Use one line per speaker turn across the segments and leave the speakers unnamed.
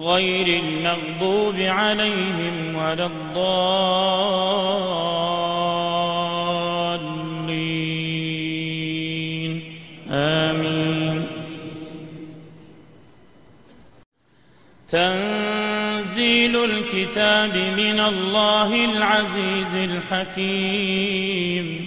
غير المغضوب عليهم ولا الضالين. آمين. تنزيل الكتاب من الله العزيز الحكيم.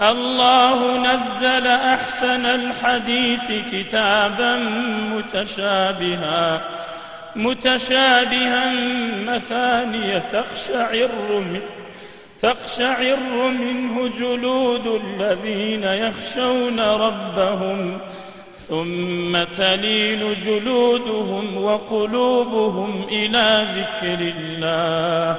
الله نزل أحسن الحديث كتابا متشابها متشابها مثانية تقشعر منه تقشعر منه جلود الذين يخشون ربهم ثم تلين جلودهم وقلوبهم إلى ذكر الله.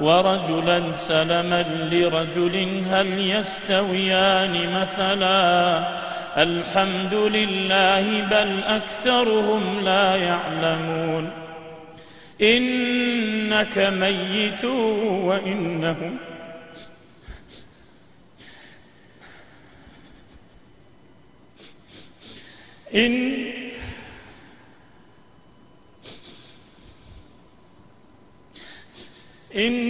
ورجلا سلما لرجل هل يستويان مثلا؟ الحمد لله بل أكثرهم لا يعلمون. إنك ميت وإنهم إن إن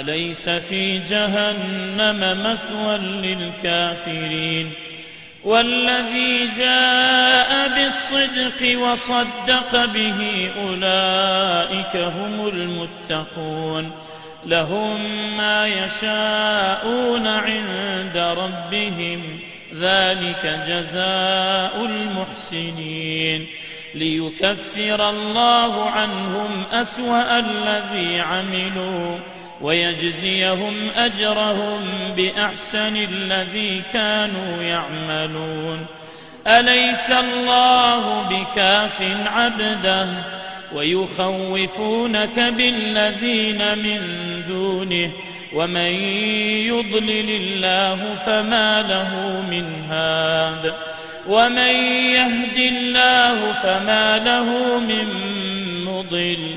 أليس في جهنم مثوى للكافرين؟ والذي جاء بالصدق وصدق به أولئك هم المتقون. لهم ما يشاءون عند ربهم ذلك جزاء المحسنين. ليكفر الله عنهم أسوأ الذي عملوا. ويجزيهم أجرهم بأحسن الذي كانوا يعملون. أليس الله بكاف عبده ويخوفونك بالذين من دونه؟ ومن يضلل الله فما له من هاد. ومن يهد الله فما له من مضل.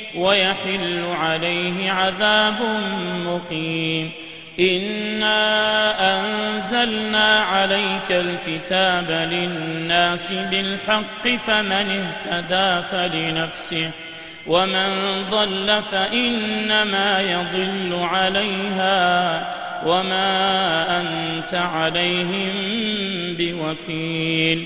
ويحل عليه عذاب مقيم. إنا أنزلنا عليك الكتاب للناس بالحق فمن اهتدى فلنفسه ومن ضل فإنما يضل عليها وما أنت عليهم بوكيل.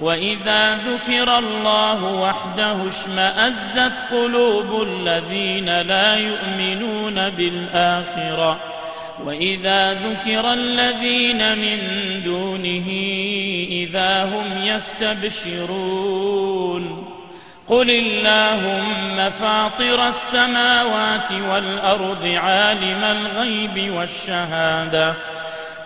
وإذا ذكر الله وحده اشمأزت قلوب الذين لا يؤمنون بالآخرة. وإذا ذكر الذين من دونه إذا هم يستبشرون. قل اللهم فاطر السماوات والأرض عالم الغيب والشهادة.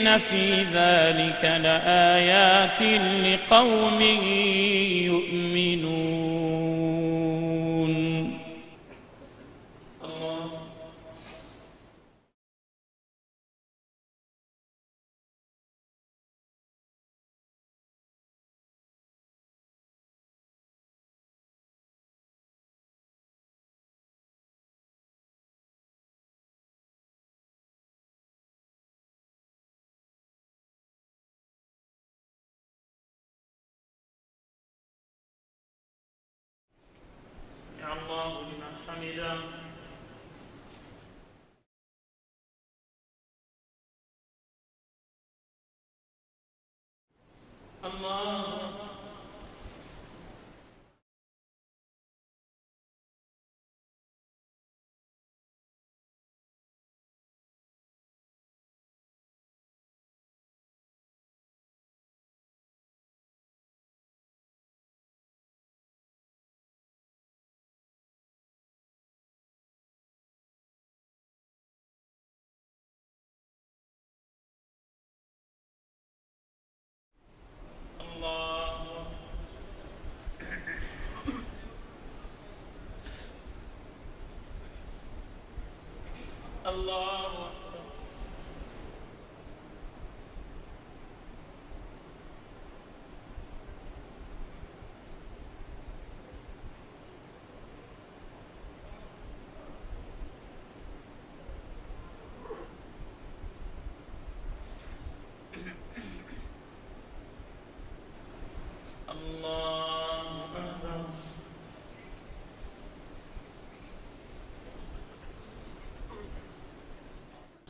إن في ذلك لآيات لقوم يؤمنون الله الله الله أكبر الله أكبر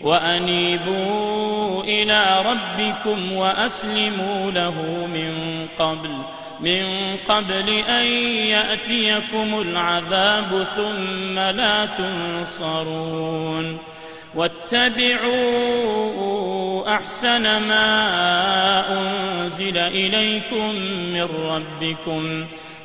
وأنيبوا إلى ربكم وأسلموا له من قبل من قبل أن يأتيكم العذاب ثم لا تنصرون. واتبعوا أحسن ما أنزل إليكم من ربكم.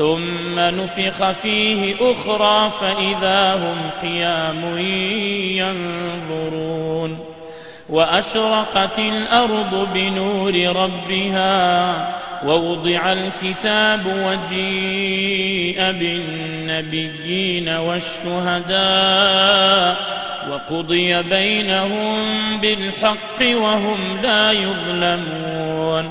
ثم نفخ فيه أخرى فإذا هم قيام ينظرون وأشرقت الأرض بنور ربها ووضع الكتاب وجيء بالنبيين والشهداء وقضي بينهم بالحق وهم لا يظلمون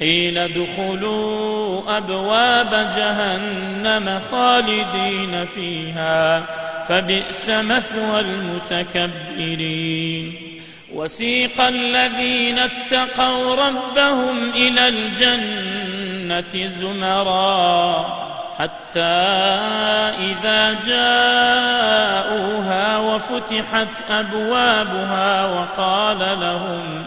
قيل ادخلوا أبواب جهنم خالدين فيها فبئس مثوى المتكبرين. وسيق الذين اتقوا ربهم إلى الجنة زمرا حتى إذا جاءوها وفتحت أبوابها وقال لهم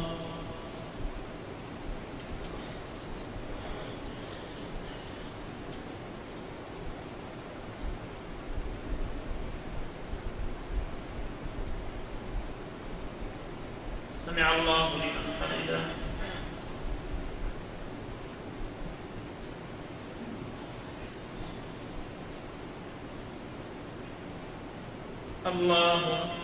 سمع الله لمن حمده.